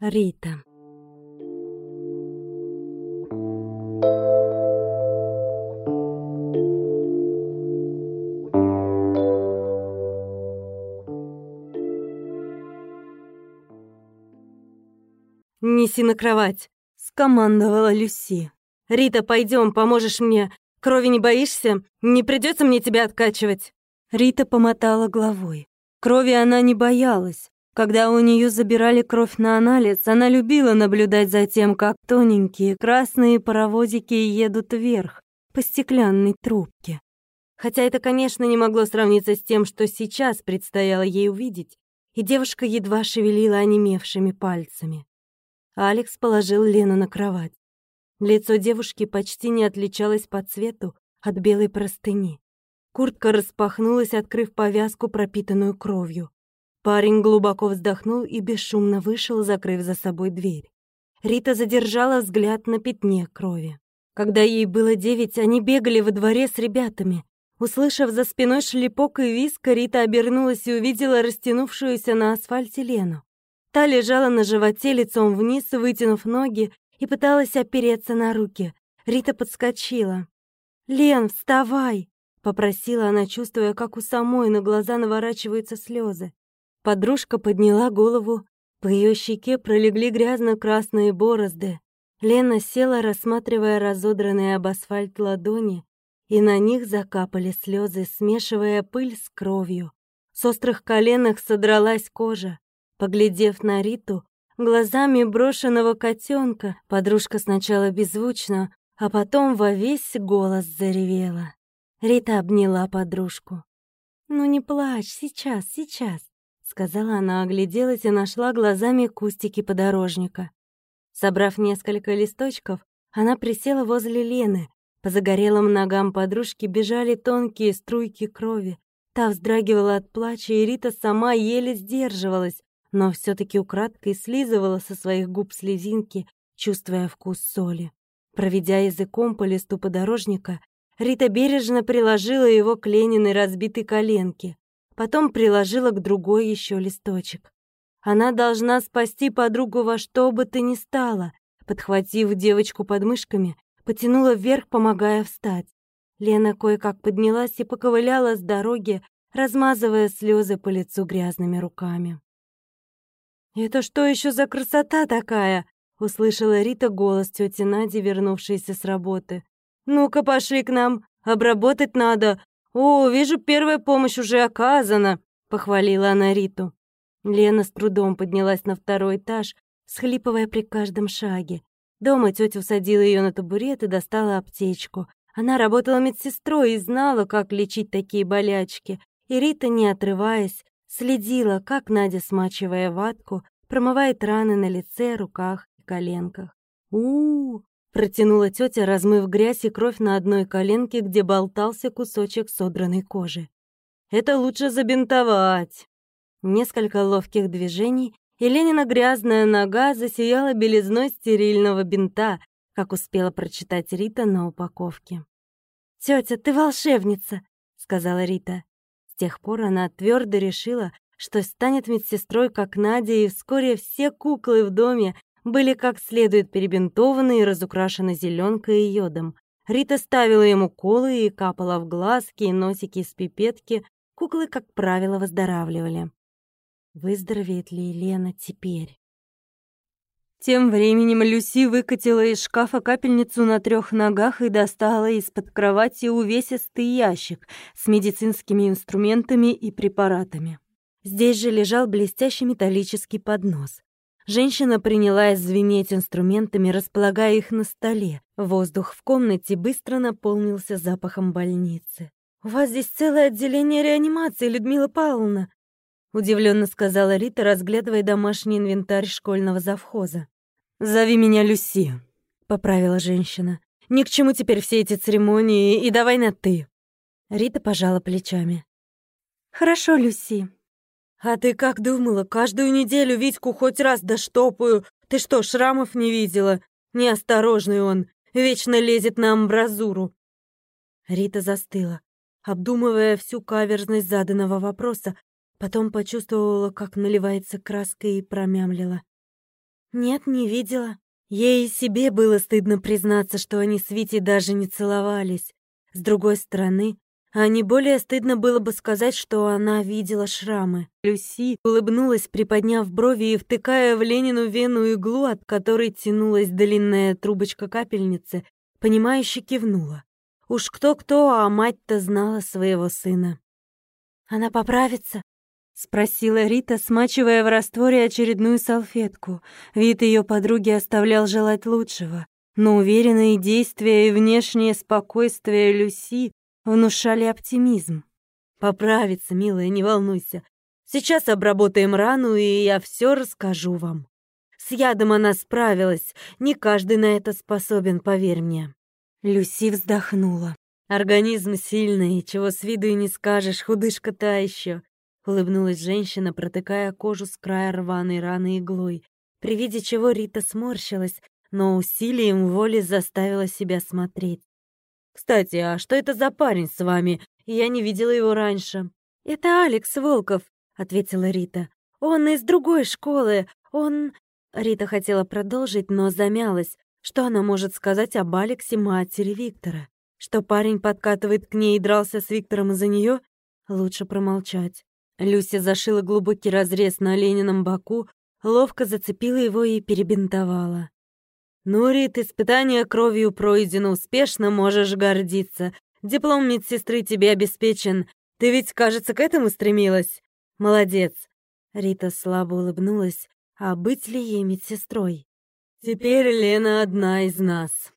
Рита. «Неси на кровать», — скомандовала Люси. «Рита, пойдем, поможешь мне. Крови не боишься? Не придется мне тебя откачивать?» Рита помотала головой. Крови она не боялась. Когда у нее забирали кровь на анализ, она любила наблюдать за тем, как тоненькие красные паровозики едут вверх по стеклянной трубке. Хотя это, конечно, не могло сравниться с тем, что сейчас предстояло ей увидеть, и девушка едва шевелила онемевшими пальцами. Алекс положил Лену на кровать. Лицо девушки почти не отличалось по цвету от белой простыни. Куртка распахнулась, открыв повязку, пропитанную кровью. Парень глубоко вздохнул и бесшумно вышел, закрыв за собой дверь. Рита задержала взгляд на пятне крови. Когда ей было девять, они бегали во дворе с ребятами. Услышав за спиной шлепок и виск, Рита обернулась и увидела растянувшуюся на асфальте Лену. Та лежала на животе лицом вниз, вытянув ноги, и пыталась опереться на руки. Рита подскочила. «Лен, вставай!» — попросила она, чувствуя, как у самой на глаза наворачиваются слезы. Подружка подняла голову, по ее щеке пролегли грязно-красные борозды. Лена села, рассматривая разодранные об асфальт ладони, и на них закапали слезы, смешивая пыль с кровью. С острых коленок содралась кожа. Поглядев на Риту, глазами брошенного котенка, подружка сначала беззвучно, а потом во весь голос заревела. Рита обняла подружку. «Ну не плачь, сейчас, сейчас сказала она, огляделась и нашла глазами кустики подорожника. Собрав несколько листочков, она присела возле Лены. По загорелым ногам подружки бежали тонкие струйки крови. Та вздрагивала от плача, и Рита сама еле сдерживалась, но все таки украдкой слизывала со своих губ слезинки, чувствуя вкус соли. Проведя языком по листу подорожника, Рита бережно приложила его к Лениной разбитой коленке потом приложила к другой еще листочек. Она должна спасти подругу во что бы то ни стало. Подхватив девочку под мышками, потянула вверх, помогая встать. Лена кое-как поднялась и поковыляла с дороги, размазывая слезы по лицу грязными руками. «Это что еще за красота такая?» — услышала Рита голос тети Нади, вернувшейся с работы. «Ну-ка, пошли к нам, обработать надо, «О, вижу, первая помощь уже оказана», — похвалила она Риту. Лена с трудом поднялась на второй этаж, схлипывая при каждом шаге. Дома тетя усадила ее на табурет и достала аптечку. Она работала медсестрой и знала, как лечить такие болячки. И Рита, не отрываясь, следила, как Надя, смачивая ватку, промывает раны на лице, руках и коленках. у, -у, Протянула тетя, размыв грязь и кровь на одной коленке, где болтался кусочек содранной кожи. «Это лучше забинтовать!» Несколько ловких движений, и Ленина грязная нога засияла белизной стерильного бинта, как успела прочитать Рита на упаковке. «Тетя, ты волшебница!» — сказала Рита. С тех пор она твердо решила, что станет медсестрой, как Надя, и вскоре все куклы в доме были как следует перебинтованы и разукрашены зеленкой и йодом. Рита ставила ему колы и капала в глазки и носики из пипетки. Куклы, как правило, выздоравливали. Выздоровеет ли Елена теперь? Тем временем Люси выкатила из шкафа капельницу на трех ногах и достала из-под кровати увесистый ящик с медицинскими инструментами и препаратами. Здесь же лежал блестящий металлический поднос. Женщина принялась звенеть инструментами, располагая их на столе. Воздух в комнате быстро наполнился запахом больницы. «У вас здесь целое отделение реанимации, Людмила Павловна!» Удивленно сказала Рита, разглядывая домашний инвентарь школьного завхоза. «Зови меня Люси», — поправила женщина. «Ни к чему теперь все эти церемонии, и давай на «ты». Рита пожала плечами. «Хорошо, Люси», «А ты как думала, каждую неделю Витьку хоть раз доштопаю? Ты что, шрамов не видела? Неосторожный он, вечно лезет на амбразуру». Рита застыла, обдумывая всю каверзность заданного вопроса, потом почувствовала, как наливается краской и промямлила. «Нет, не видела». Ей и себе было стыдно признаться, что они с Витей даже не целовались. С другой стороны, а не более стыдно было бы сказать, что она видела шрамы. Люси улыбнулась, приподняв брови и втыкая в Ленину вену иглу, от которой тянулась длинная трубочка капельницы, понимающе кивнула. Уж кто-кто, а мать-то знала своего сына. «Она поправится?» — спросила Рита, смачивая в растворе очередную салфетку. Вид ее подруги оставлял желать лучшего, но уверенные действия и внешнее спокойствие Люси внушали оптимизм. «Поправится, милая, не волнуйся. Сейчас обработаем рану, и я все расскажу вам. С ядом она справилась, не каждый на это способен, поверь мне». Люси вздохнула. «Организм сильный, чего с виду и не скажешь, худышка та еще. Улыбнулась женщина, протыкая кожу с края рваной раны иглой, при виде чего Рита сморщилась, но усилием воли заставила себя смотреть. «Кстати, а что это за парень с вами? Я не видела его раньше». «Это Алекс Волков», — ответила Рита. «Он из другой школы. Он...» Рита хотела продолжить, но замялась. Что она может сказать об Алексе матери Виктора? Что парень подкатывает к ней и дрался с Виктором из-за нее? Лучше промолчать. Люся зашила глубокий разрез на Ленином боку, ловко зацепила его и перебинтовала. «Ну, Рит, испытание кровью пройдено успешно, можешь гордиться. Диплом медсестры тебе обеспечен. Ты ведь, кажется, к этому стремилась. Молодец». Рита слабо улыбнулась. «А быть ли ей медсестрой?» «Теперь Лена одна из нас».